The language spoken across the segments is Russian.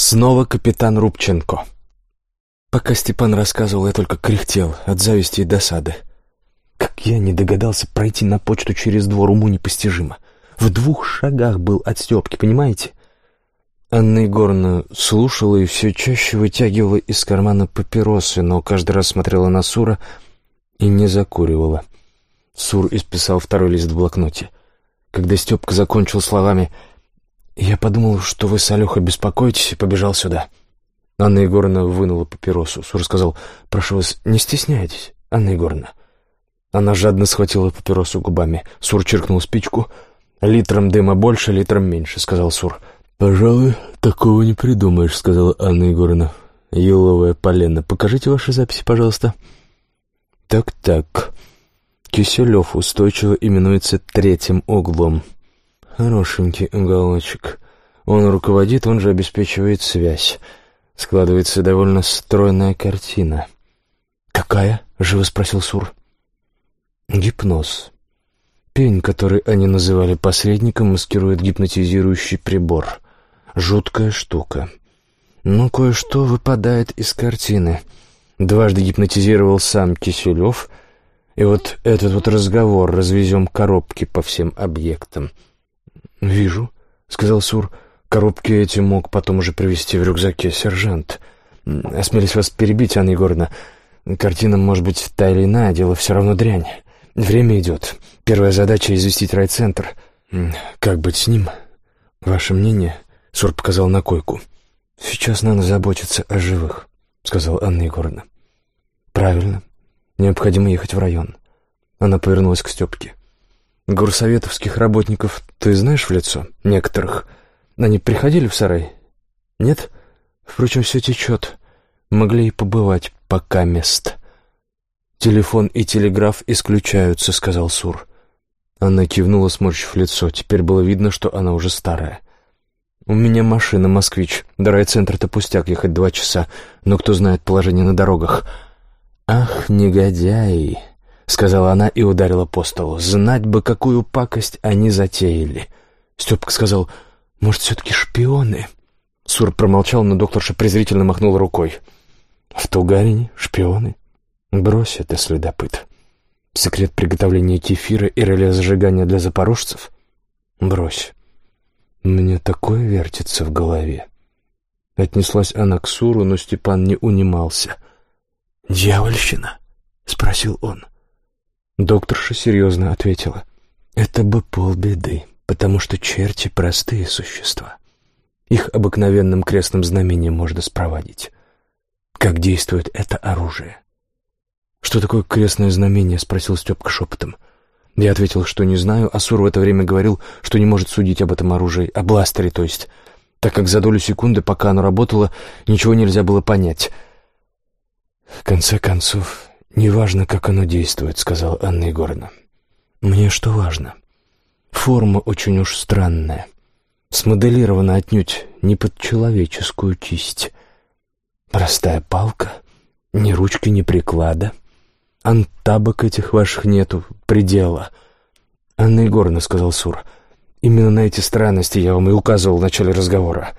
Снова капитан Рубченко. Пока Степан рассказывал, я только кряхтел от зависти и досады. Как я не догадался пройти на почту через двор, уму непостижимо. В двух шагах был от Степки, понимаете? Анна Егоровна слушала и все чаще вытягивала из кармана папиросы, но каждый раз смотрела на Сура и не закуривала. Сур исписал второй лист в блокноте. Когда Степка закончил словами «Я подумал, что вы с Алехой беспокоитесь, и побежал сюда». Анна Егоровна вынула папиросу. Сур сказал, «Прошу вас, не стесняйтесь, Анна Егоровна». Она жадно схватила папиросу губами. Сур чиркнул спичку. «Литром дыма больше, литром меньше», — сказал Сур. «Пожалуй, такого не придумаешь», — сказала Анна Егоровна. «Еловая полена. Покажите ваши записи, пожалуйста». «Так-так. Киселев устойчиво именуется третьим углом». Хорошенький уголочек. Он руководит, он же обеспечивает связь. Складывается довольно стройная картина. «Какая?» — живо спросил Сур. «Гипноз. Пень, который они называли посредником, маскирует гипнотизирующий прибор. Жуткая штука. Но кое-что выпадает из картины. Дважды гипнотизировал сам Киселев, и вот этот вот разговор «развезем коробки по всем объектам». «Вижу», — сказал Сур. «Коробки эти мог потом уже привезти в рюкзаке сержант. Осмелись вас перебить, Анна Егоровна. Картина может быть та или иная, дело все равно дрянь. Время идет. Первая задача — известить райцентр. Как быть с ним? Ваше мнение?» Сур показал на койку. «Сейчас надо заботиться о живых», — сказала Анна Егоровна. «Правильно. Необходимо ехать в район». Она повернулась к Степке. Горсоветовских работников ты знаешь в лицо? Некоторых. Они приходили в сарай? Нет? Впрочем, все течет. Могли и побывать пока мест. Телефон и телеграф исключаются, сказал Сур. Она кивнула, сморщив лицо. Теперь было видно, что она уже старая. «У меня машина, москвич. До райцентра-то пустяк ехать два часа, но кто знает положение на дорогах». «Ах, негодяи!» — сказала она и ударила по столу. «Знать бы, какую пакость они затеяли!» Степка сказал, «Может, все-таки шпионы?» Сур промолчал, но докторша презрительно махнула рукой. «В Тугарине шпионы? Брось это, следопыт. Секрет приготовления кефира и реле зажигания для запорожцев? Брось. Мне такое вертится в голове». Отнеслась она к Суру, но Степан не унимался. «Дьявольщина?» — спросил он. — Докторша серьезно ответила. «Это бы полбеды, потому что черти — простые существа. Их обыкновенным крестным знамением можно спроводить. Как действует это оружие?» «Что такое крестное знамение?» — спросил Степка шепотом. Я ответил, что не знаю, а Сур в это время говорил, что не может судить об этом оружии, о бластере, то есть, так как за долю секунды, пока оно работало, ничего нельзя было понять. В конце концов, «Неважно, как оно действует», — сказала Анна Егоровна. «Мне что важно? Форма очень уж странная, смоделирована отнюдь не под человеческую кисть. Простая палка, ни ручки, ни приклада. Антабок этих ваших нету, предела». «Анна Егоровна», — сказал Сур, — «именно на эти странности я вам и указывал в начале разговора».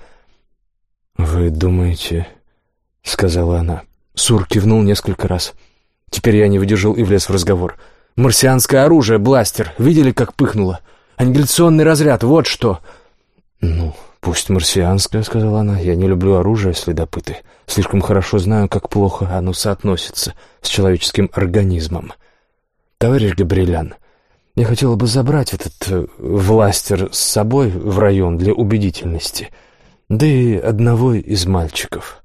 «Вы думаете...» — сказала она. Сур кивнул несколько раз — Теперь я не выдержал и влез в разговор. «Марсианское оружие, бластер. Видели, как пыхнуло? Аннигиляционный разряд, вот что!» «Ну, пусть марсианское», — сказала она. «Я не люблю оружие, следопыты. Слишком хорошо знаю, как плохо оно соотносится с человеческим организмом. Товарищ Габриэлян, я хотела бы забрать этот э, властер с собой в район для убедительности. Да и одного из мальчиков.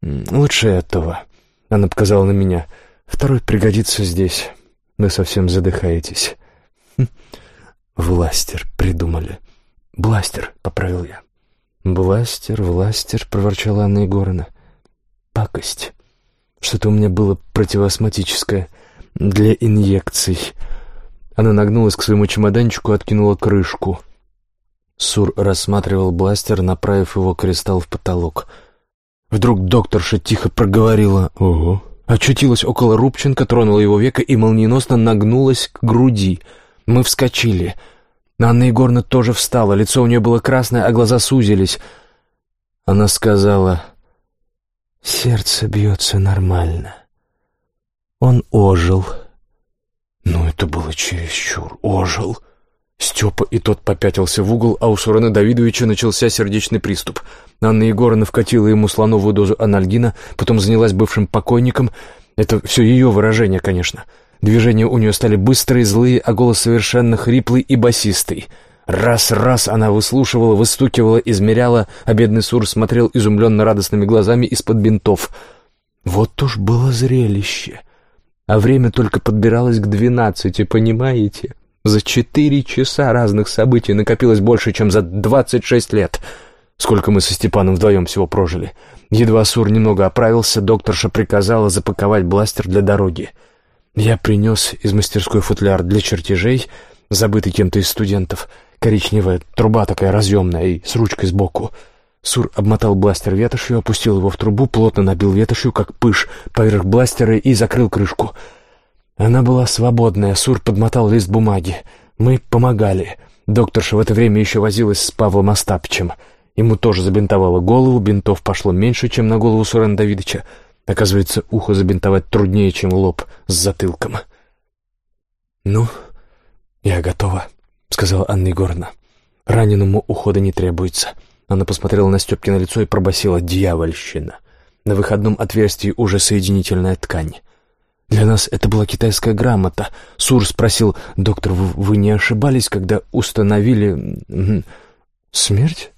Лучше этого». Она показала на меня — Второй пригодится здесь. Вы совсем задыхаетесь. Хм. Властер придумали. Бластер, поправил я. Бластер, властер, проворчала Анна Егоровна. Пакость. Что-то у меня было противоосматическое для инъекций. Она нагнулась к своему чемоданчику, откинула крышку. Сур рассматривал бластер, направив его кристалл в потолок. Вдруг докторша тихо проговорила «Ого, Очутилась около Рубченко, тронула его века и молниеносно нагнулась к груди. Мы вскочили. Анна Егоровна тоже встала, лицо у нее было красное, а глаза сузились. Она сказала, «Сердце бьется нормально». Он ожил. Ну, это было чересчур. Ожил. Степа и тот попятился в угол, а у Сурана Давидовича начался сердечный приступ. Анна Егоровна вкатила ему слоновую дозу анальгина, потом занялась бывшим покойником. Это все ее выражение, конечно. Движения у нее стали быстрые, злые, а голос совершенно хриплый и басистый. Раз-раз она выслушивала, выстукивала, измеряла, а бедный Сур смотрел изумленно радостными глазами из-под бинтов. Вот уж было зрелище. А время только подбиралось к двенадцати, понимаете? За четыре часа разных событий накопилось больше, чем за двадцать шесть лет. Сколько мы со Степаном вдвоем всего прожили. Едва Сур немного оправился, докторша приказала запаковать бластер для дороги. Я принес из мастерской футляр для чертежей, забытый кем-то из студентов. Коричневая труба такая разъемная и с ручкой сбоку. Сур обмотал бластер ветошью, опустил его в трубу, плотно набил ветошью, как пыш, поверх бластера и закрыл крышку. Она была свободная, Сур подмотал лист бумаги. Мы помогали. Докторша в это время еще возилась с Павлом Остапычем. Ему тоже забинтовало голову, бинтов пошло меньше, чем на голову Сурена Давидовича. Оказывается, ухо забинтовать труднее, чем лоб с затылком. «Ну, я готова», — сказала Анна Егоровна. «Раненому ухода не требуется». Она посмотрела на Степкино лицо и пробасила «дьявольщина». На выходном отверстии уже соединительная ткань. Для нас это была китайская грамота. Сур спросил, «Доктор, вы, не ошибались, когда установили...» «Смерть?»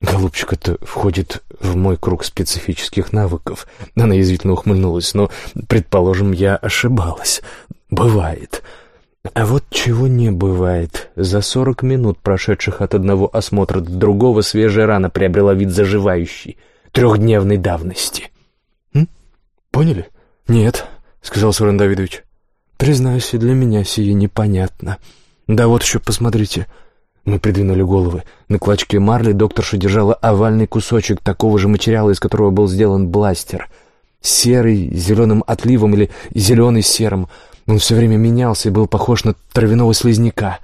«Голубчик, это входит в мой круг специфических навыков». Она язвительно ухмыльнулась, но, предположим, я ошибалась. «Бывает». А вот чего не бывает. За сорок минут, прошедших от одного осмотра до другого, свежая рана приобрела вид заживающий, трехдневной давности. М? Поняли? Нет, — сказал Сурен Давидович. Признаюсь, и для меня сие непонятно. Да вот еще посмотрите — мы придвинули головы. На клочке марли докторша держала овальный кусочек такого же материала, из которого был сделан бластер. Серый, с зеленым отливом или зеленый с серым. Он все время менялся и был похож на травяного слизняка.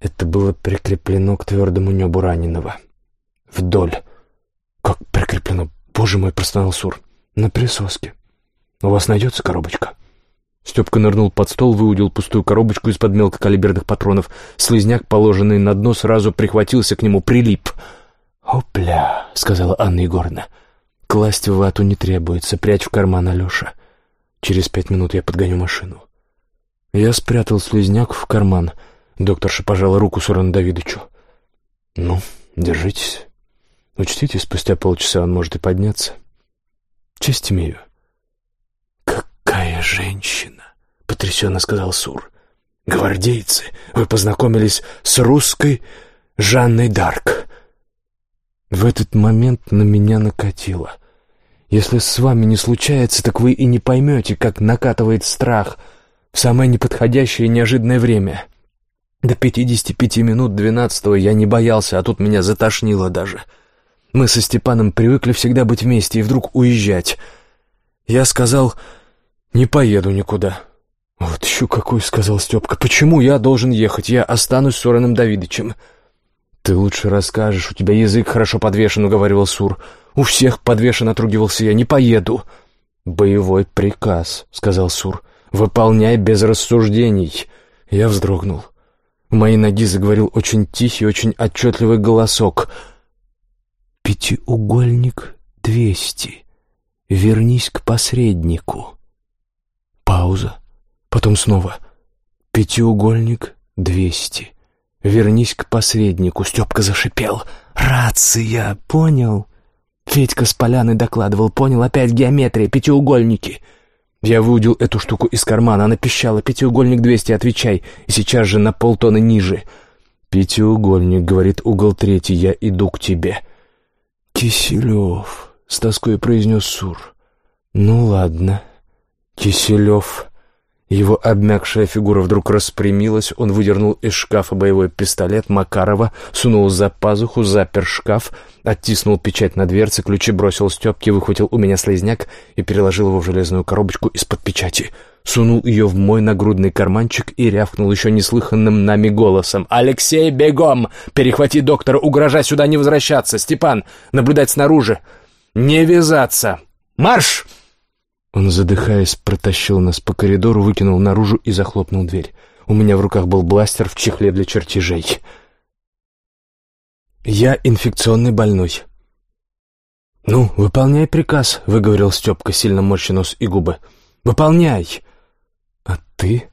Это было прикреплено к твердому небу раненого. Вдоль. Как прикреплено? Боже мой, простонал Сур. На присоске. У вас найдется коробочка? — Степка нырнул под стол, выудил пустую коробочку из-под мелкокалиберных патронов. Слизняк, положенный на дно, сразу прихватился к нему, прилип. «Опля!» — сказала Анна Егоровна. «Класть в вату не требуется, прячь в карман, Алеша. Через пять минут я подгоню машину». Я спрятал слизняк в карман. Докторша пожала руку Сурану Давидовичу. «Ну, держитесь. Учтите, спустя полчаса он может и подняться. Честь имею» женщина», — потрясенно сказал Сур. «Гвардейцы, вы познакомились с русской Жанной Дарк». В этот момент на меня накатило. Если с вами не случается, так вы и не поймете, как накатывает страх в самое неподходящее и неожиданное время. До пятидесяти пяти минут двенадцатого я не боялся, а тут меня затошнило даже. Мы со Степаном привыкли всегда быть вместе и вдруг уезжать. Я сказал «Не поеду никуда». «Вот еще какой», — сказал Степка. «Почему я должен ехать? Я останусь с Ураном Давидычем». «Ты лучше расскажешь, у тебя язык хорошо подвешен», — уговаривал Сур. «У всех подвешен», — отругивался я. «Не поеду». «Боевой приказ», — сказал Сур. «Выполняй без рассуждений». Я вздрогнул. В моей ноги заговорил очень тихий, очень отчетливый голосок. «Пятиугольник двести. Вернись к посреднику». Пауза. Потом снова. Пятиугольник двести. Вернись к посреднику. Степка зашипел. Рация, понял? Федька с поляны докладывал. Понял, опять геометрия, пятиугольники. Я выудил эту штуку из кармана. Она пищала. Пятиугольник двести, отвечай. И сейчас же на полтона ниже. «Пятиугольник», — говорит угол третий, — «я иду к тебе». «Киселев», — с тоской произнес Сур. «Ну ладно, Киселев, Его обмякшая фигура вдруг распрямилась, он выдернул из шкафа боевой пистолет Макарова, сунул за пазуху, запер шкаф, оттиснул печать на дверце, ключи бросил Степке, выхватил у меня слезняк и переложил его в железную коробочку из-под печати. Сунул ее в мой нагрудный карманчик и рявкнул еще неслыханным нами голосом. «Алексей, бегом! Перехвати доктора, угрожай сюда не возвращаться! Степан, наблюдать снаружи! Не вязаться! Марш!» Он, задыхаясь, протащил нас по коридору, выкинул наружу и захлопнул дверь. У меня в руках был бластер в чехле для чертежей. «Я инфекционный больной». «Ну, выполняй приказ», — выговорил Степка, сильно морща нос и губы. «Выполняй!» «А ты?»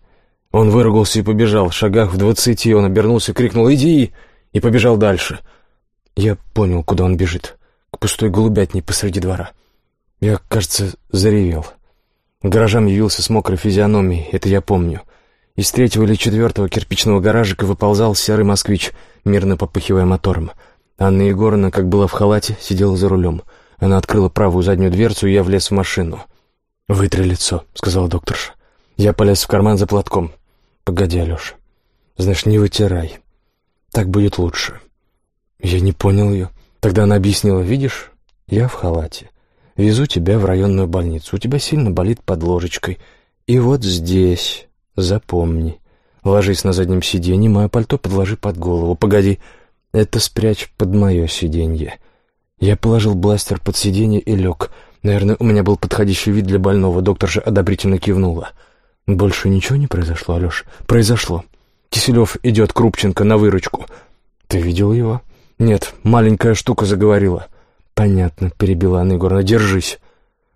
Он выругался и побежал. В шагах в двадцати он обернулся, крикнул «Иди!» и побежал дальше. Я понял, куда он бежит. К пустой голубятне посреди двора. Я, кажется, заревел. Гаражам явился с мокрой физиономией, это я помню. Из третьего или четвертого кирпичного гаражика выползал серый москвич, мирно попыхивая мотором. Анна Егоровна, как была в халате, сидела за рулем. Она открыла правую заднюю дверцу, и я влез в машину. «Вытри лицо», — сказала докторша. Я полез в карман за платком. «Погоди, Алеша. Знаешь, не вытирай. Так будет лучше». Я не понял ее. Тогда она объяснила, «Видишь, я в халате. Везу тебя в районную больницу. У тебя сильно болит под ложечкой. И вот здесь, запомни, ложись на заднем сиденье, мое пальто подложи под голову. Погоди, это спрячь под мое сиденье. Я положил бластер под сиденье и лег. Наверное, у меня был подходящий вид для больного. Доктор же одобрительно кивнула. Больше ничего не произошло, Алеш? Произошло. Киселев идет Крупченко на выручку. Ты видел его? Нет, маленькая штука заговорила. «Понятно», — перебила Анна Егоровна, — «держись».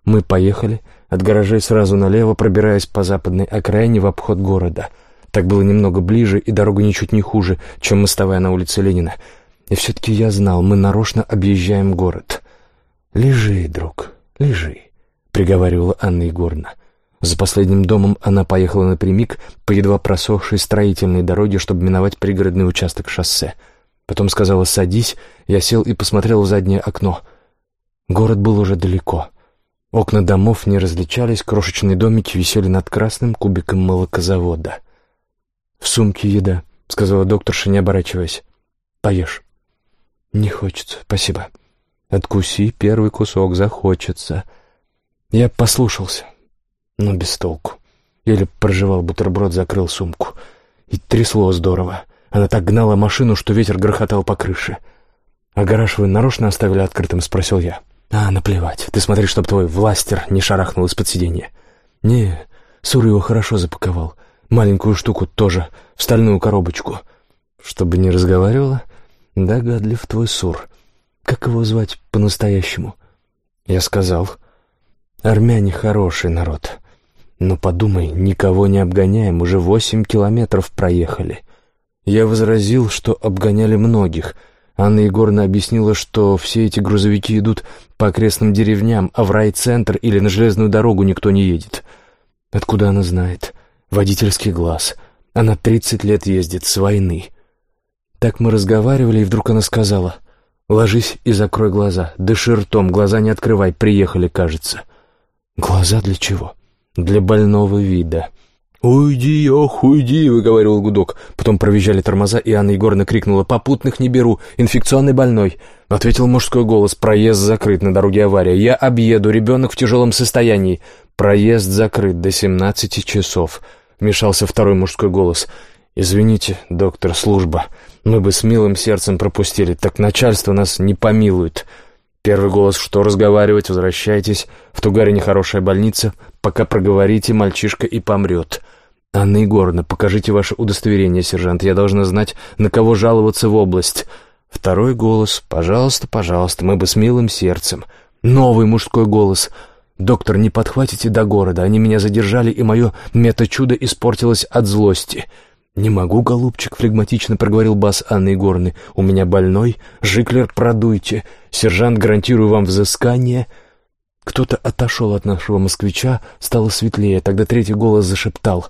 Мы поехали, от гаражей сразу налево, пробираясь по западной окраине в обход города. Так было немного ближе, и дорога ничуть не хуже, чем мостовая на улице Ленина. И все-таки я знал, мы нарочно объезжаем город. «Лежи, друг, лежи», — приговаривала Анна Егоровна. За последним домом она поехала напрямик по едва просохшей строительной дороге, чтобы миновать пригородный участок шоссе — Потом сказала «садись», я сел и посмотрел в заднее окно. Город был уже далеко. Окна домов не различались, крошечные домики висели над красным кубиком молокозавода. «В сумке еда», — сказала докторша, не оборачиваясь. «Поешь». «Не хочется, спасибо». «Откуси первый кусок, захочется». Я послушался, но без толку. Еле проживал бутерброд, закрыл сумку. И трясло здорово. Она так гнала машину, что ветер грохотал по крыше. «А гараж вы нарочно оставили открытым?» — спросил я. «А, наплевать. Ты смотри, чтоб твой властер не шарахнул из-под сиденья». «Не, Сур его хорошо запаковал. Маленькую штуку тоже, в стальную коробочку. Чтобы не разговаривала? Догадлив твой Сур. Как его звать по-настоящему?» Я сказал. «Армяне хороший народ. Но подумай, никого не обгоняем, уже восемь километров проехали». Я возразил, что обгоняли многих. Анна Егоровна объяснила, что все эти грузовики идут по окрестным деревням, а в райцентр или на железную дорогу никто не едет. Откуда она знает? Водительский глаз. Она тридцать лет ездит с войны. Так мы разговаривали, и вдруг она сказала, «Ложись и закрой глаза, дыши ртом, глаза не открывай, приехали, кажется». «Глаза для чего?» «Для больного вида». «Уйди, ох, уйди!» — выговаривал гудок. Потом провизжали тормоза, и Анна Егоровна крикнула «Попутных не беру! Инфекционный больной!» Ответил мужской голос «Проезд закрыт, на дороге авария. Я объеду, ребенок в тяжелом состоянии. Проезд закрыт до семнадцати часов». Вмешался второй мужской голос «Извините, доктор, служба. Мы бы с милым сердцем пропустили, так начальство нас не помилует». Первый голос «Что разговаривать? Возвращайтесь. В Тугаре нехорошая больница. Пока проговорите, мальчишка и помрет». «Анна Егоровна, покажите ваше удостоверение, сержант. Я должна знать, на кого жаловаться в область». Второй голос «Пожалуйста, пожалуйста, мы бы с милым сердцем». Новый мужской голос «Доктор, не подхватите до города. Они меня задержали, и мое мета-чудо испортилось от злости». «Не могу, голубчик», — флегматично проговорил бас Анны Егоровны. «У меня больной. Жиклер, продуйте. Сержант, гарантирую вам взыскание». Кто-то отошел от нашего москвича, стало светлее. Тогда третий голос зашептал.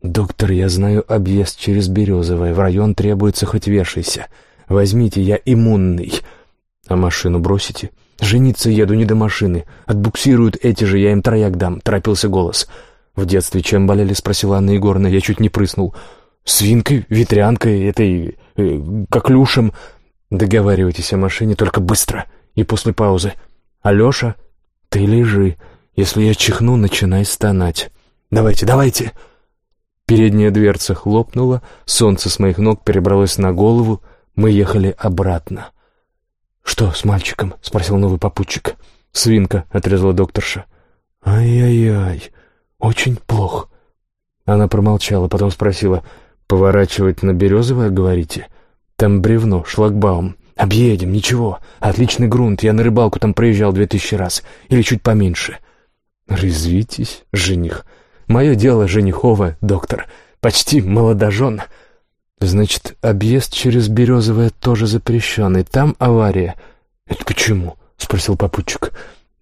«Доктор, я знаю объезд через Березовое. В район требуется хоть вешайся. Возьмите, я иммунный. А машину бросите? Жениться еду не до машины. Отбуксируют эти же, я им трояк дам», — торопился голос. «В детстве чем болели?» — спросила Анна Егоровна. Я чуть не прыснул. «Свинкой, ветрянкой, этой... Э, коклюшем...» «Договаривайтесь о машине, только быстро и после паузы. Алеша, ты лежи. Если я чихну, начинай стонать. Давайте, давайте!» Передняя дверца хлопнула, солнце с моих ног перебралось на голову, мы ехали обратно. «Что с мальчиком?» — спросил новый попутчик. «Свинка», — отрезала докторша. «Ай-яй-яй, очень плохо». Она промолчала, потом спросила, «Поворачивать на Березовое, говорите? Там бревно, шлагбаум. Объедем, ничего. Отличный грунт, я на рыбалку там проезжал две тысячи раз. Или чуть поменьше». «Резвитесь, жених. Мое дело жениховое, доктор. Почти молодожен». «Значит, объезд через Березовое тоже запрещен, и там авария». «Это почему?» — спросил попутчик.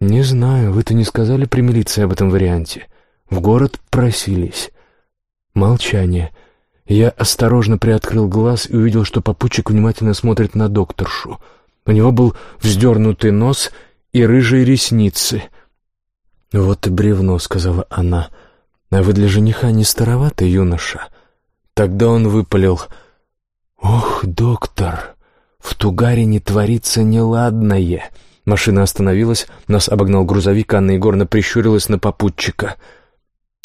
«Не знаю, вы-то не сказали при милиции об этом варианте. В город просились». Молчание. Я осторожно приоткрыл глаз и увидел, что попутчик внимательно смотрит на докторшу. У него был вздернутый нос и рыжие ресницы. «Вот и бревно», — сказала она. «А вы для жениха не староваты, юноша?» Тогда он выпалил. «Ох, доктор, в Тугарине творится неладное». Машина остановилась, нас обогнал грузовик, Анна Егоровна прищурилась на попутчика.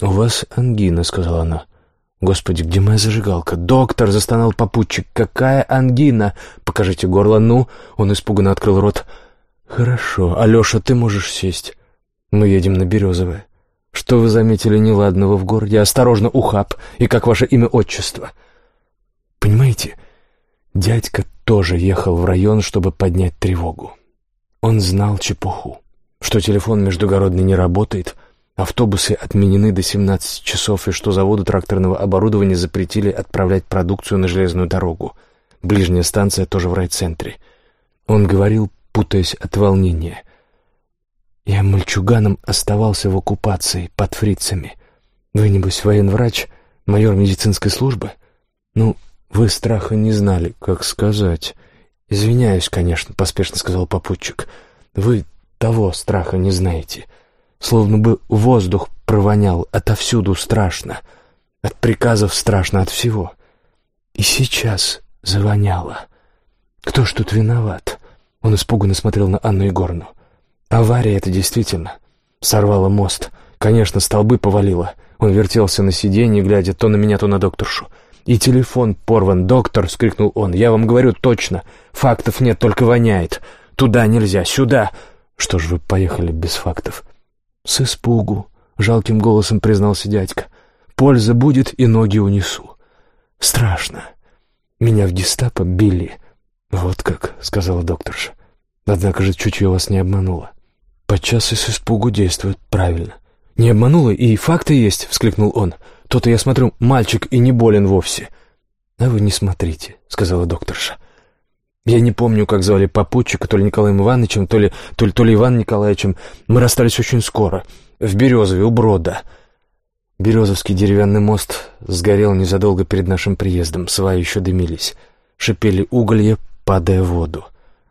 «У вас ангина», — сказала она. «Господи, где моя зажигалка?» «Доктор!» — застонал попутчик. «Какая ангина?» «Покажите горло, ну!» Он испуганно открыл рот. «Хорошо. Алеша, ты можешь сесть. Мы едем на Березовое. Что вы заметили неладного в городе? Осторожно, ухаб. И как ваше имя, отчество?» «Понимаете, дядька тоже ехал в район, чтобы поднять тревогу. Он знал чепуху, что телефон междугородный не работает, автобусы отменены до 17 часов и что заводу тракторного оборудования запретили отправлять продукцию на железную дорогу. Ближняя станция тоже в райцентре. Он говорил, путаясь от волнения. «Я мальчуганом оставался в оккупации под фрицами. Вы, небось, военврач, майор медицинской службы? Ну, вы страха не знали, как сказать». «Извиняюсь, конечно», — поспешно сказал попутчик. «Вы того страха не знаете. Словно бы воздух провонял, отовсюду страшно. От приказов страшно, от всего. И сейчас завоняло. Кто ж тут виноват?» Он испуганно смотрел на Анну Егоровну. «Авария это действительно. Сорвала мост. Конечно, столбы повалило. Он вертелся на сиденье, глядя то на меня, то на докторшу. «И телефон порван, доктор!» — скрикнул он. «Я вам говорю точно. Фактов нет, только воняет. Туда нельзя, сюда!» «Что ж вы поехали без фактов?» «С испугу», — жалким голосом признался дядька. «Польза будет, и ноги унесу. Страшно. Меня в гестапо били». «Вот как», — сказала докторша. «Однако же чутье вас не обмануло. Подчас и с испугу действует правильно». «Не обмануло, и факты есть», — вскликнул он. То-то я смотрю, мальчик и не болен вовсе. А вы не смотрите, сказала докторша. Я не помню, как звали попутчика, то ли Николаем Ивановичем, то ли, то ли, то ли Иван Николаевичем. Мы расстались очень скоро, в Березове, у Брода. Березовский деревянный мост сгорел незадолго перед нашим приездом, сваи еще дымились. Шипели уголья, падая в воду.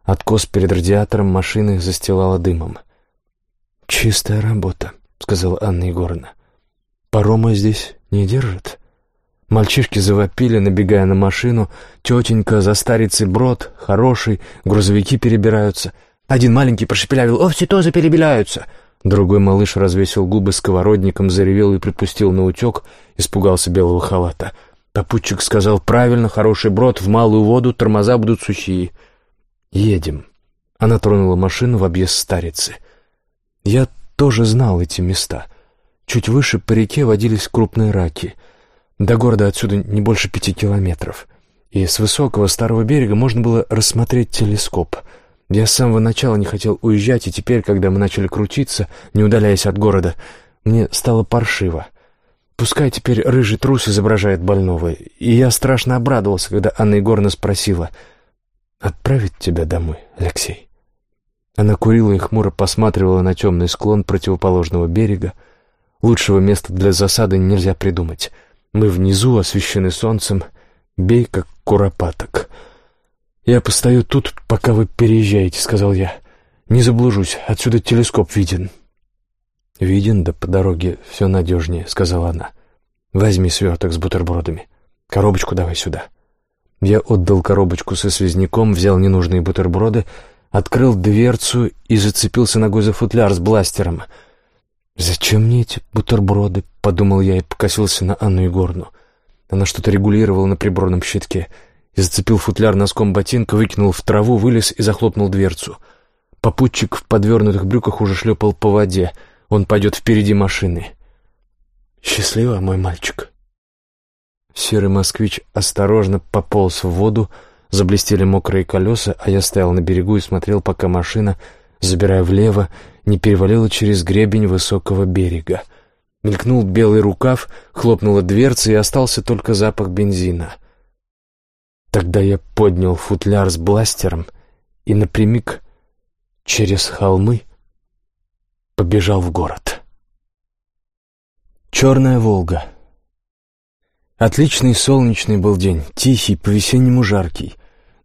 Откос перед радиатором машины застилала дымом. «Чистая работа», — сказала Анна Егоровна. «Парома здесь не держит. Мальчишки завопили, набегая на машину. Тетенька за старицей брод, хороший, грузовики перебираются. Один маленький прошепелявил «Овцы тоже перебираются!» Другой малыш развесил губы сковородником, заревел и припустил на утек, испугался белого халата. Попутчик сказал «Правильно, хороший брод, в малую воду, тормоза будут сухие». «Едем». Она тронула машину в объезд старицы. Я тоже знал эти места — Чуть выше по реке водились крупные раки. До города отсюда не больше пяти километров. И с высокого старого берега можно было рассмотреть телескоп. Я с самого начала не хотел уезжать, и теперь, когда мы начали крутиться, не удаляясь от города, мне стало паршиво. Пускай теперь рыжий трус изображает больного, и я страшно обрадовался, когда Анна Егоровна спросила, «Отправить тебя домой, Алексей?» Она курила и хмуро посматривала на темный склон противоположного берега, Лучшего места для засады нельзя придумать. Мы внизу, освещены солнцем. Бей, как куропаток. «Я постою тут, пока вы переезжаете», — сказал я. «Не заблужусь, отсюда телескоп виден». «Виден, да по дороге все надежнее», — сказала она. «Возьми сверток с бутербродами. Коробочку давай сюда». Я отдал коробочку со связняком, взял ненужные бутерброды, открыл дверцу и зацепился ногой за футляр с бластером. «Зачем мне эти бутерброды?» — подумал я и покосился на Анну Егорну. Она что-то регулировала на приборном щитке. И зацепил футляр носком ботинка, выкинул в траву, вылез и захлопнул дверцу. Попутчик в подвернутых брюках уже шлепал по воде — он пойдет впереди машины. Счастливо, мой мальчик. Серый москвич осторожно пополз в воду, заблестели мокрые колеса, а я стоял на берегу и смотрел, пока машина, забирая влево, не перевалила через гребень высокого берега. Мелькнул белый рукав, хлопнула дверца, и остался только запах бензина. Тогда я поднял футляр с бластером и напрямик через холмы побежал в город. Черная Волга. Отличный солнечный был день, тихий, по-весеннему жаркий.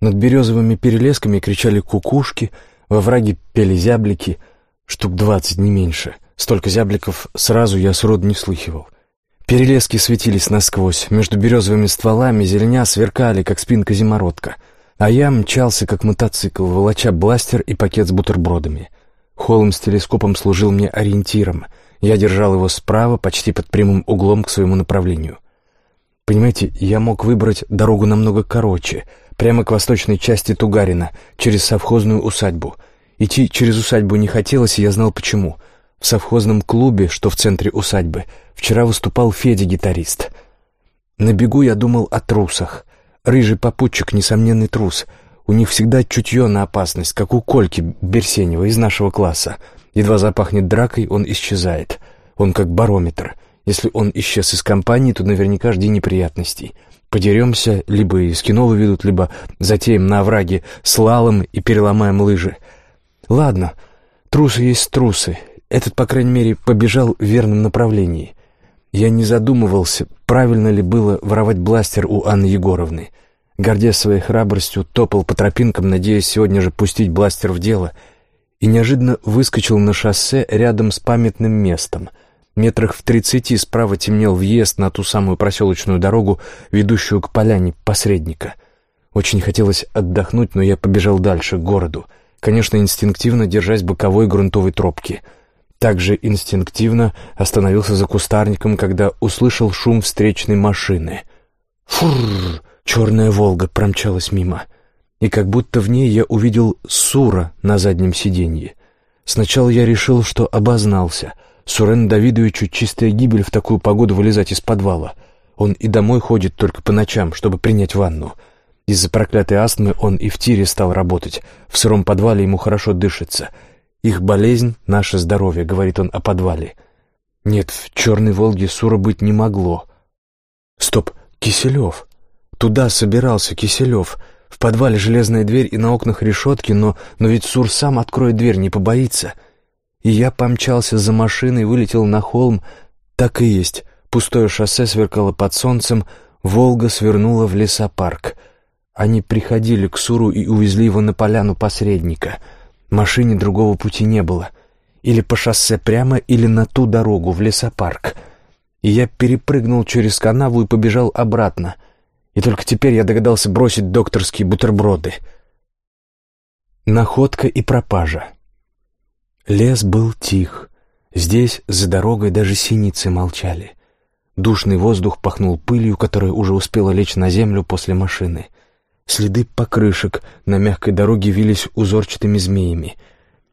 Над березовыми перелесками кричали кукушки, во враге пели зяблики, штук двадцать, не меньше. Столько зябликов сразу я сроду не слыхивал. Перелески светились насквозь, между березовыми стволами зеленя сверкали, как спинка зимородка. А я мчался, как мотоцикл, волоча бластер и пакет с бутербродами — Холм с телескопом служил мне ориентиром. Я держал его справа, почти под прямым углом к своему направлению. Понимаете, я мог выбрать дорогу намного короче, прямо к восточной части Тугарина, через совхозную усадьбу. Идти через усадьбу не хотелось, и я знал почему. В совхозном клубе, что в центре усадьбы, вчера выступал Федя-гитарист. На бегу я думал о трусах. Рыжий попутчик — несомненный трус — у них всегда чутье на опасность, как у Кольки Берсенева из нашего класса. Едва запахнет дракой, он исчезает. Он как барометр. Если он исчез из компании, то наверняка жди неприятностей. Подеремся, либо из кино выведут, либо затеем на овраге слалом и переломаем лыжи. Ладно, трусы есть трусы. Этот, по крайней мере, побежал в верном направлении. Я не задумывался, правильно ли было воровать бластер у Анны Егоровны — Гордясь своей храбростью, топал по тропинкам, надеясь сегодня же пустить бластер в дело, и неожиданно выскочил на шоссе рядом с памятным местом. Метрах в тридцати справа темнел въезд на ту самую проселочную дорогу, ведущую к поляне посредника. Очень хотелось отдохнуть, но я побежал дальше, к городу, конечно, инстинктивно держась боковой грунтовой тропки. Также инстинктивно остановился за кустарником, когда услышал шум встречной машины. «Фуррр!» Черная «Волга» промчалась мимо, и как будто в ней я увидел Сура на заднем сиденье. Сначала я решил, что обознался. Сурен Давидовичу чистая гибель в такую погоду вылезать из подвала. Он и домой ходит только по ночам, чтобы принять ванну. Из-за проклятой астмы он и в тире стал работать. В сыром подвале ему хорошо дышится. Их болезнь — наше здоровье, — говорит он о подвале. Нет, в «Черной Волге» Сура быть не могло. Стоп, Киселев. Туда собирался Киселев. В подвале железная дверь и на окнах решетки, но, но ведь Сур сам откроет дверь, не побоится. И я помчался за машиной, вылетел на холм. Так и есть. Пустое шоссе сверкало под солнцем, Волга свернула в лесопарк. Они приходили к Суру и увезли его на поляну посредника. Машине другого пути не было. Или по шоссе прямо, или на ту дорогу, в лесопарк. И я перепрыгнул через канаву и побежал обратно — и только теперь я догадался бросить докторские бутерброды. Находка и пропажа. Лес был тих. Здесь, за дорогой, даже синицы молчали. Душный воздух пахнул пылью, которая уже успела лечь на землю после машины. Следы покрышек на мягкой дороге вились узорчатыми змеями.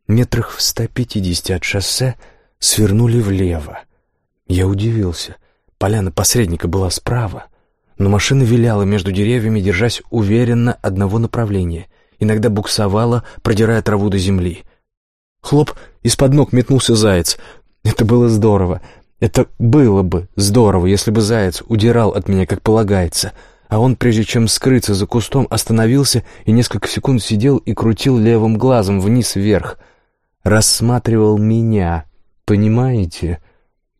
Метрах в ста пятидесяти от шоссе свернули влево. Я удивился. Поляна посредника была справа но машина виляла между деревьями, держась уверенно одного направления. Иногда буксовала, продирая траву до земли. Хлоп, из-под ног метнулся заяц. Это было здорово. Это было бы здорово, если бы заяц удирал от меня, как полагается. А он, прежде чем скрыться за кустом, остановился и несколько секунд сидел и крутил левым глазом вниз-вверх. Рассматривал меня, понимаете?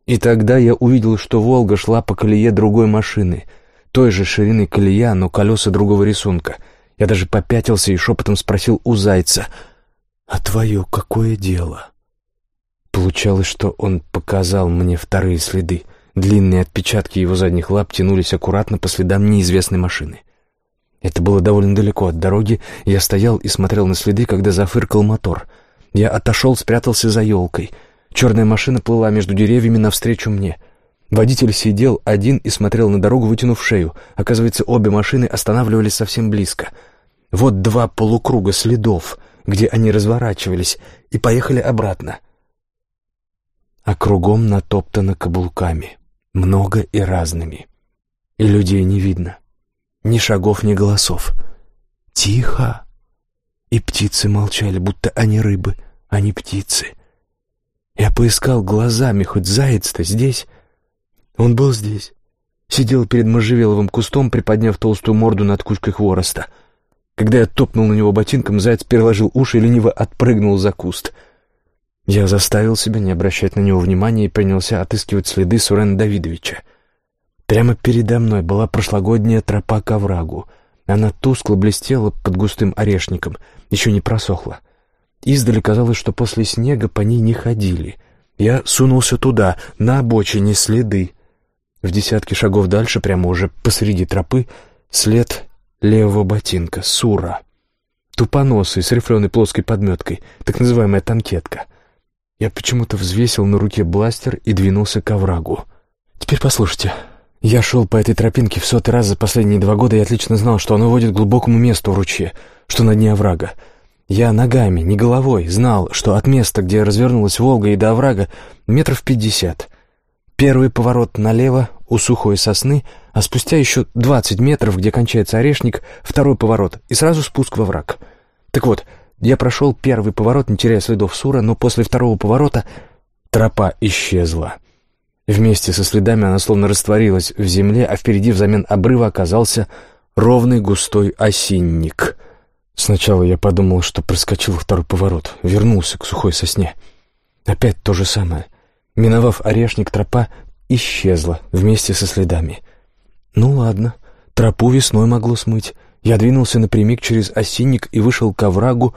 И тогда я увидел, что «Волга» шла по колее другой машины — той же ширины колея, но колеса другого рисунка. Я даже попятился и шепотом спросил у зайца, «А твое какое дело?» Получалось, что он показал мне вторые следы. Длинные отпечатки его задних лап тянулись аккуратно по следам неизвестной машины. Это было довольно далеко от дороги, я стоял и смотрел на следы, когда зафыркал мотор. Я отошел, спрятался за елкой. Черная машина плыла между деревьями навстречу мне. Водитель сидел один и смотрел на дорогу, вытянув шею. Оказывается, обе машины останавливались совсем близко. Вот два полукруга следов, где они разворачивались, и поехали обратно. А кругом натоптано каблуками, много и разными. И людей не видно. Ни шагов, ни голосов. Тихо. И птицы молчали, будто они рыбы, а не птицы. Я поискал глазами, хоть заяц-то здесь. Он был здесь. Сидел перед можжевеловым кустом, приподняв толстую морду над кучкой хвороста. Когда я топнул на него ботинком, заяц переложил уши и лениво отпрыгнул за куст. Я заставил себя не обращать на него внимания и принялся отыскивать следы Сурена Давидовича. Прямо передо мной была прошлогодняя тропа к оврагу. Она тускло блестела под густым орешником, еще не просохла. Издали казалось, что после снега по ней не ходили. Я сунулся туда, на обочине следы. В десятке шагов дальше, прямо уже посреди тропы, след левого ботинка, сура. Тупоносый, с рифленой плоской подметкой, так называемая танкетка. Я почему-то взвесил на руке бластер и двинулся к оврагу. «Теперь послушайте», я шел по этой тропинке в сотый раз за последние два года и отлично знал, что оно водит к глубокому месту в ручье, что на дне оврага. Я ногами, не головой, знал, что от места, где развернулась Волга и до оврага, метров пятьдесят. Первый поворот налево у сухой сосны, а спустя еще двадцать метров, где кончается орешник, второй поворот и сразу спуск во враг. Так вот, я прошел первый поворот, не теряя следов Сура, но после второго поворота тропа исчезла. Вместе со следами она словно растворилась в земле, а впереди взамен обрыва оказался ровный густой осинник. Сначала я подумал, что проскочил второй поворот, вернулся к сухой сосне. Опять то же самое. Миновав орешник, тропа исчезла вместе со следами. Ну ладно, тропу весной могло смыть. Я двинулся напрямик через осинник и вышел к оврагу,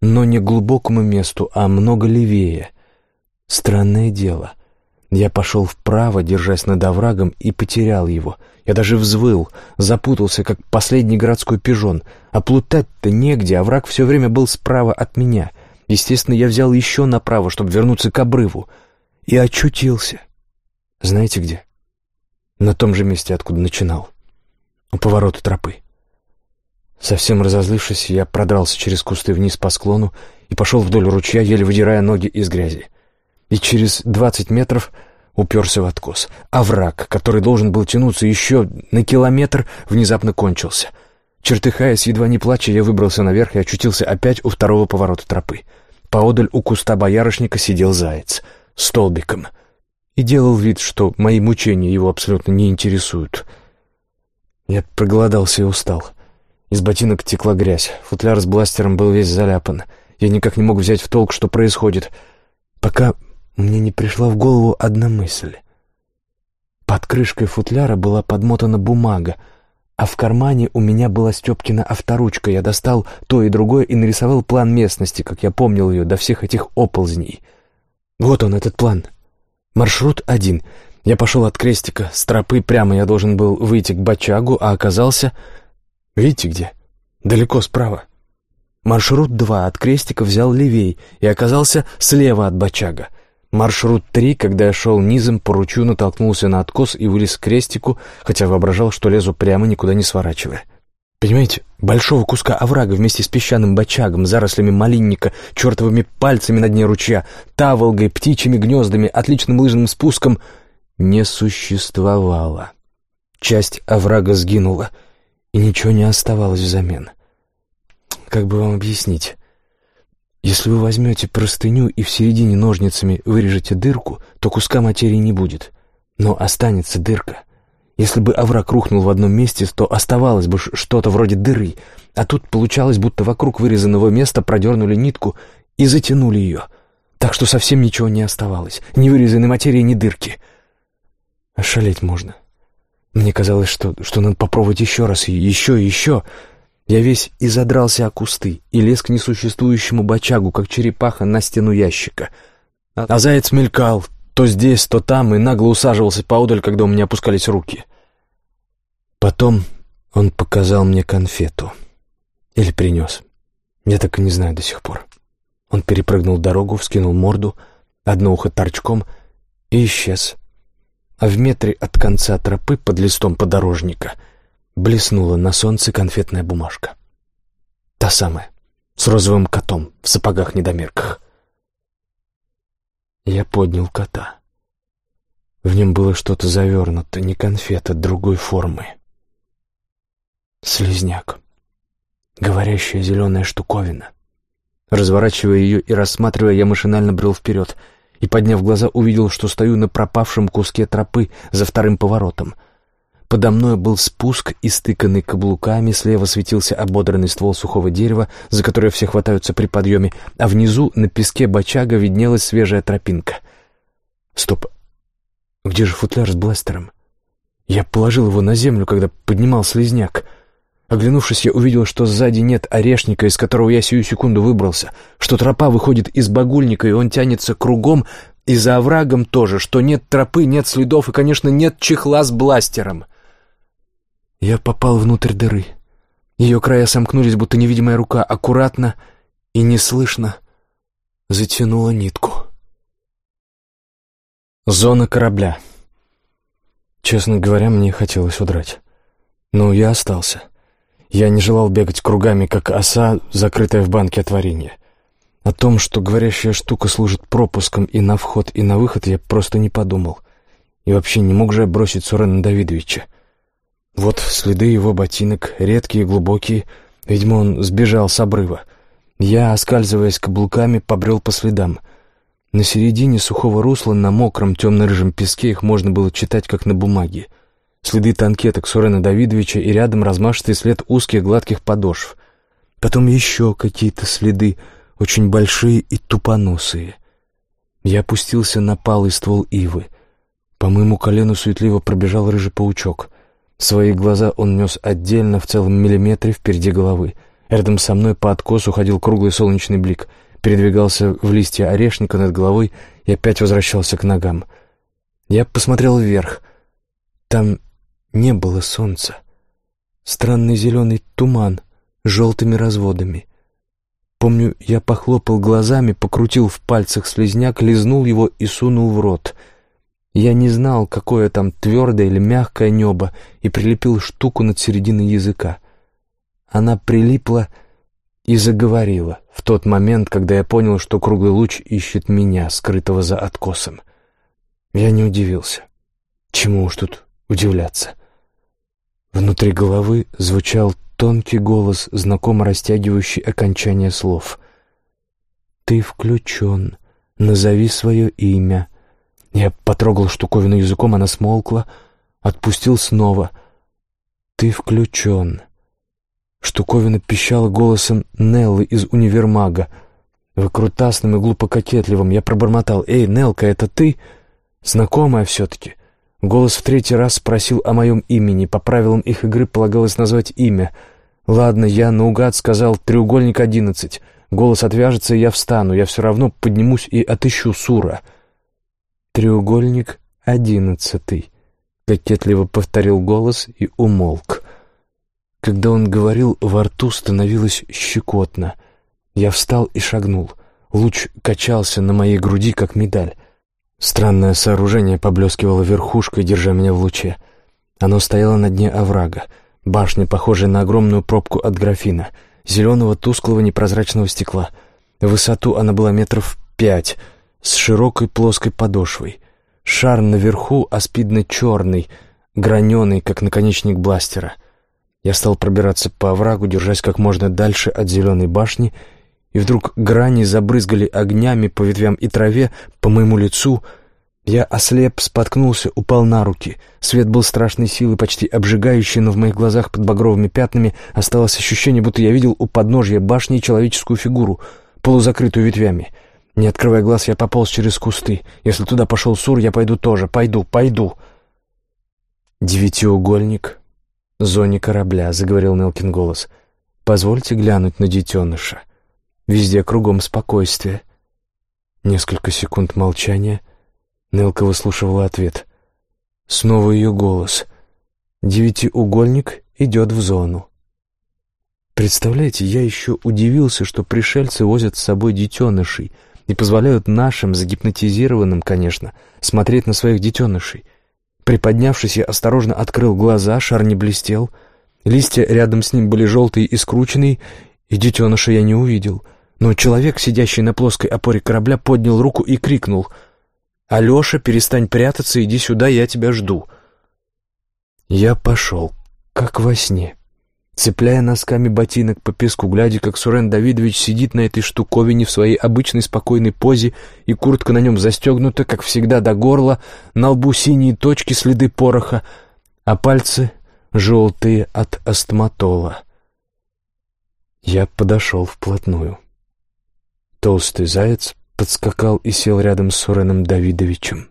но не к глубокому месту, а много левее. Странное дело — я пошел вправо, держась над оврагом, и потерял его. Я даже взвыл, запутался, как последний городской пижон. А плутать-то негде, овраг все время был справа от меня. Естественно, я взял еще направо, чтобы вернуться к обрыву. И очутился. Знаете где? На том же месте, откуда начинал. У поворота тропы. Совсем разозлившись, я продрался через кусты вниз по склону и пошел вдоль ручья, еле выдирая ноги из грязи и через двадцать метров уперся в откос. А враг, который должен был тянуться еще на километр, внезапно кончился. Чертыхаясь, едва не плача, я выбрался наверх и очутился опять у второго поворота тропы. Поодаль у куста боярышника сидел заяц, столбиком, и делал вид, что мои мучения его абсолютно не интересуют. Я проголодался и устал. Из ботинок текла грязь, футляр с бластером был весь заляпан. Я никак не мог взять в толк, что происходит, пока мне не пришла в голову одна мысль. Под крышкой футляра была подмотана бумага, а в кармане у меня была Степкина авторучка. Я достал то и другое и нарисовал план местности, как я помнил ее до всех этих оползней. Вот он, этот план. Маршрут один. Я пошел от крестика, с тропы прямо я должен был выйти к бочагу, а оказался... Видите где? Далеко справа. Маршрут два от крестика взял левей и оказался слева от бочага. Маршрут 3, когда я шел низом, по ручью натолкнулся на откос и вылез к крестику, хотя воображал, что лезу прямо, никуда не сворачивая. Понимаете, большого куска оврага вместе с песчаным бочагом, зарослями малинника, чертовыми пальцами на дне ручья, таволгой, птичьими гнездами, отличным лыжным спуском не существовало. Часть оврага сгинула, и ничего не оставалось взамен. Как бы вам объяснить? Если вы возьмете простыню и в середине ножницами вырежете дырку, то куска материи не будет. Но останется дырка. Если бы овраг рухнул в одном месте, то оставалось бы что-то вроде дыры, а тут получалось, будто вокруг вырезанного места продернули нитку и затянули ее. Так что совсем ничего не оставалось. Ни вырезанной материи, ни дырки. Ошалеть можно. Мне казалось, что, что надо попробовать еще раз, и еще, и еще... Я весь и задрался о кусты и лез к несуществующему бочагу, как черепаха на стену ящика. А заяц мелькал, то здесь, то там, и нагло усаживался поодаль, когда у меня опускались руки. Потом он показал мне конфету. Или принес. Я так и не знаю до сих пор. Он перепрыгнул дорогу, вскинул морду, одно ухо торчком и исчез. А в метре от конца тропы под листом подорожника блеснула на солнце конфетная бумажка. Та самая, с розовым котом в сапогах-недомерках. Я поднял кота. В нем было что-то завернуто, не конфета, другой формы. Слизняк. Говорящая зеленая штуковина. Разворачивая ее и рассматривая, я машинально брел вперед и, подняв глаза, увидел, что стою на пропавшем куске тропы за вторым поворотом. Подо мной был спуск, истыканный каблуками, слева светился ободранный ствол сухого дерева, за которое все хватаются при подъеме, а внизу, на песке бочага, виднелась свежая тропинка. Стоп. Где же футляр с бластером? Я положил его на землю, когда поднимал слизняк. Оглянувшись, я увидел, что сзади нет орешника, из которого я сию секунду выбрался, что тропа выходит из багульника, и он тянется кругом, и за оврагом тоже, что нет тропы, нет следов и, конечно, нет чехла с бластером. Я попал внутрь дыры. Ее края сомкнулись, будто невидимая рука, аккуратно и неслышно затянула нитку. Зона корабля. Честно говоря, мне хотелось удрать. Но я остался. Я не желал бегать кругами, как оса, закрытая в банке от варенья. О том, что говорящая штука служит пропуском и на вход, и на выход, я просто не подумал. И вообще не мог же я бросить Сурена Давидовича. Вот следы его ботинок, редкие, глубокие. Видимо, он сбежал с обрыва. Я, оскальзываясь каблуками, побрел по следам. На середине сухого русла, на мокром темно-рыжем песке их можно было читать, как на бумаге. Следы танкеток Сурена Давидовича и рядом размашистый след узких гладких подошв. Потом еще какие-то следы, очень большие и тупоносые. Я опустился на палый ствол ивы. По моему колену суетливо пробежал рыжий паучок. Свои глаза он нес отдельно, в целом миллиметре впереди головы. Рядом со мной по откосу ходил круглый солнечный блик, передвигался в листья орешника над головой и опять возвращался к ногам. Я посмотрел вверх. Там не было солнца. Странный зеленый туман с желтыми разводами. Помню, я похлопал глазами, покрутил в пальцах слезняк, лизнул его и сунул в рот — я не знал, какое там твердое или мягкое небо, и прилепил штуку над серединой языка. Она прилипла и заговорила в тот момент, когда я понял, что круглый луч ищет меня, скрытого за откосом. Я не удивился. Чему уж тут удивляться? Внутри головы звучал тонкий голос, знакомо растягивающий окончание слов. «Ты включен. Назови свое имя. Я потрогал штуковину языком, она смолкла, отпустил снова. «Ты включен». Штуковина пищала голосом Неллы из универмага. Выкрутасным и глупо кокетливым я пробормотал. «Эй, Нелка, это ты?» Знакомая все-таки. Голос в третий раз спросил о моем имени. По правилам их игры полагалось назвать имя. Ладно, я наугад сказал «треугольник одиннадцать». Голос отвяжется, и я встану. Я все равно поднимусь и отыщу Сура. «Треугольник одиннадцатый», — кокетливо повторил голос и умолк. Когда он говорил, во рту становилось щекотно. Я встал и шагнул. Луч качался на моей груди, как медаль. Странное сооружение поблескивало верхушкой, держа меня в луче. Оно стояло на дне оврага. Башня, похожая на огромную пробку от графина. Зеленого, тусклого, непрозрачного стекла. В высоту она была метров пять — с широкой плоской подошвой. Шар наверху аспидно-черный, граненый, как наконечник бластера. Я стал пробираться по оврагу, держась как можно дальше от зеленой башни, и вдруг грани забрызгали огнями по ветвям и траве, по моему лицу. Я ослеп, споткнулся, упал на руки. Свет был страшной силы, почти обжигающий, но в моих глазах под багровыми пятнами осталось ощущение, будто я видел у подножья башни человеческую фигуру, полузакрытую ветвями — не открывая глаз, я пополз через кусты. Если туда пошел Сур, я пойду тоже. Пойду, пойду. «Девятиугольник. Зоне корабля», — заговорил Нелкин голос. «Позвольте глянуть на детеныша. Везде кругом спокойствие». Несколько секунд молчания. Нелка выслушивала ответ. Снова ее голос. «Девятиугольник идет в зону». Представляете, я еще удивился, что пришельцы возят с собой детенышей и позволяют нашим, загипнотизированным, конечно, смотреть на своих детенышей. Приподнявшись, я осторожно открыл глаза, шар не блестел. Листья рядом с ним были желтые и скрученные, и детеныша я не увидел. Но человек, сидящий на плоской опоре корабля, поднял руку и крикнул «Алеша, перестань прятаться, иди сюда, я тебя жду». Я пошел, как во сне цепляя носками ботинок по песку, глядя, как Сурен Давидович сидит на этой штуковине в своей обычной спокойной позе, и куртка на нем застегнута, как всегда, до горла, на лбу синие точки, следы пороха, а пальцы желтые от астматола. Я подошел вплотную. Толстый заяц подскакал и сел рядом с Суреном Давидовичем.